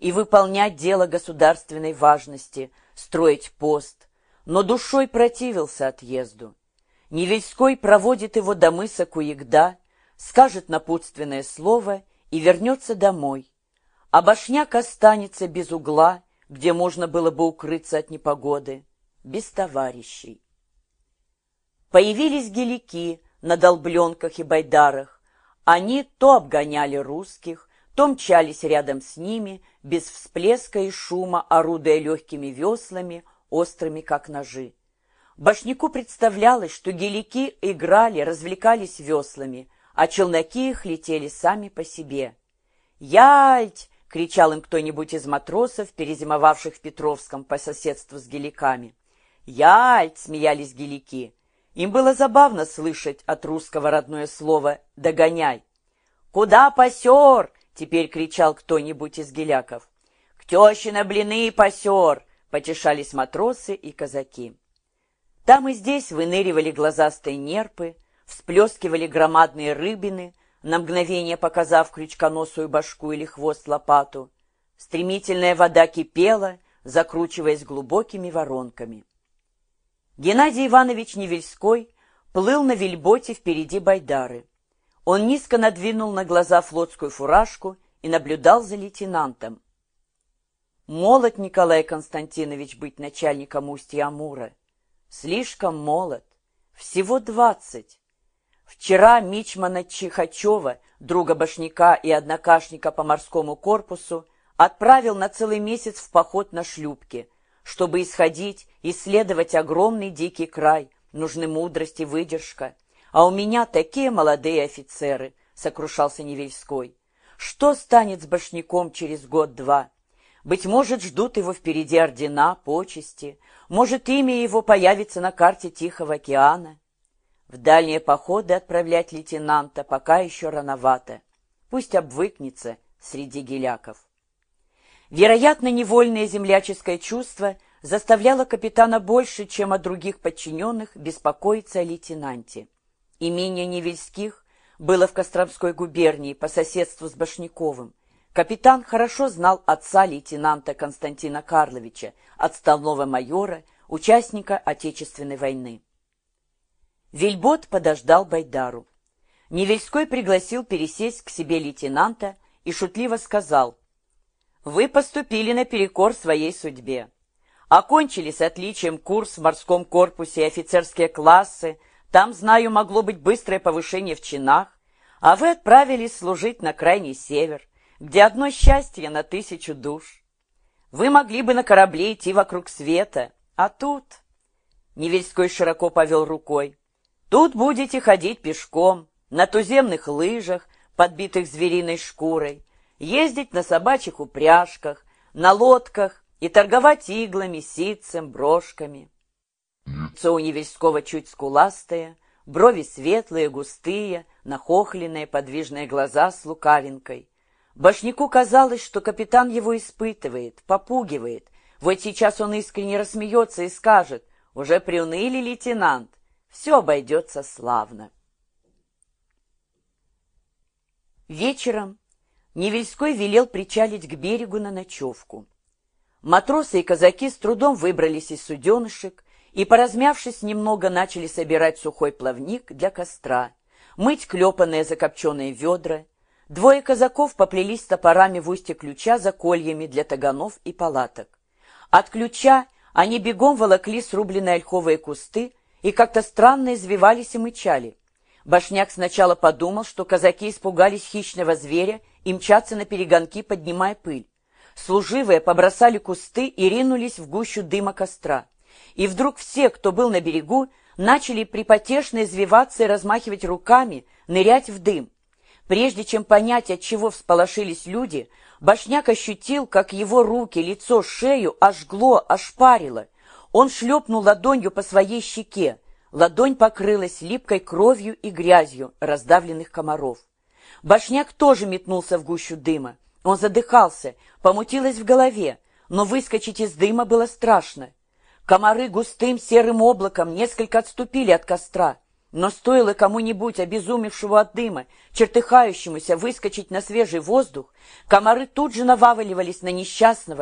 и выполнять дело государственной важности, строить пост, но душой противился отъезду. Невельской проводит его до мыса Куегда, скажет напутственное слово и вернется домой. А башняк останется без угла, где можно было бы укрыться от непогоды, без товарищей. Появились гелики на долбленках и байдарах. Они то обгоняли русских, то мчались рядом с ними, без всплеска и шума, орудуя легкими веслами, острыми как ножи. Башняку представлялось, что гелики играли, развлекались веслами, а челноки их летели сами по себе. «Яльть!» — кричал им кто-нибудь из матросов, перезимовавших в Петровском по соседству с геликами. «Яльть!» — смеялись гелики. Им было забавно слышать от русского родное слово «догоняй». «Куда пасер?» — теперь кричал кто-нибудь из геляков. «К теще на блины пасер!» — потешались матросы и казаки. Там и здесь выныривали глазастые нерпы, всплескивали громадные рыбины, на мгновение показав крючконосую башку или хвост лопату. Стремительная вода кипела, закручиваясь глубокими воронками. Геннадий Иванович Невельской плыл на вельботе впереди Байдары. Он низко надвинул на глаза флотскую фуражку и наблюдал за лейтенантом. Молод Николай Константинович быть начальником устья Амура. Слишком молод. Всего двадцать. Вчера Мичмана Чихачева, друга Башняка и однокашника по морскому корпусу, отправил на целый месяц в поход на шлюпке. Чтобы исходить, исследовать огромный дикий край, нужны мудрость и выдержка. А у меня такие молодые офицеры, — сокрушался Невельской. Что станет с Башняком через год-два? Быть может, ждут его впереди ордена, почести. Может, имя его появится на карте Тихого океана. В дальние походы отправлять лейтенанта пока еще рановато. Пусть обвыкнется среди геляков. Вероятно, невольное земляческое чувство заставляло капитана больше, чем о других подчиненных, беспокоиться о лейтенанте. Имение Невельских было в Костромской губернии по соседству с Башняковым. Капитан хорошо знал отца лейтенанта Константина Карловича, отставного майора, участника Отечественной войны. Вильбот подождал Байдару. Невельской пригласил пересесть к себе лейтенанта и шутливо сказал, «Вы поступили наперекор своей судьбе. Окончили с отличием курс в морском корпусе и офицерские классы, там, знаю, могло быть быстрое повышение в чинах, а вы отправились служить на крайний север, где одно счастье на тысячу душ. Вы могли бы на корабле идти вокруг света, а тут...» Невельской широко повел рукой. «Тут будете ходить пешком, на туземных лыжах, подбитых звериной шкурой, ездить на собачьих упряжках, на лодках и торговать иглами, ситцем, брошками». Лицо у Невельского чуть скуластое, брови светлые, густые, нахохленные, подвижные глаза с лукавинкой. Башняку казалось, что капитан его испытывает, попугивает. Вот сейчас он искренне рассмеется и скажет, «Уже приуныли, лейтенант, все обойдется славно». Вечером Невельской велел причалить к берегу на ночевку. Матросы и казаки с трудом выбрались из суденышек и, поразмявшись немного, начали собирать сухой плавник для костра, мыть клепанные закопченные ведра, Двое казаков поплелись топорами в устье ключа за кольями для таганов и палаток. От ключа они бегом волокли срубленные ольховые кусты и как-то странно извивались и мычали. Башняк сначала подумал, что казаки испугались хищного зверя и мчатся на перегонки, поднимая пыль. Служивые побросали кусты и ринулись в гущу дыма костра. И вдруг все, кто был на берегу, начали припотешно извиваться и размахивать руками, нырять в дым. Прежде чем понять, от чего всполошились люди, Башняк ощутил, как его руки, лицо, шею ожгло, ошпарило. Он шлепнул ладонью по своей щеке. Ладонь покрылась липкой кровью и грязью раздавленных комаров. Башняк тоже метнулся в гущу дыма. Он задыхался, помутилось в голове, но выскочить из дыма было страшно. Комары густым серым облаком несколько отступили от костра. Но стоило кому-нибудь, обезумевшего от дыма, чертыхающемуся, выскочить на свежий воздух, комары тут же наваливались на несчастного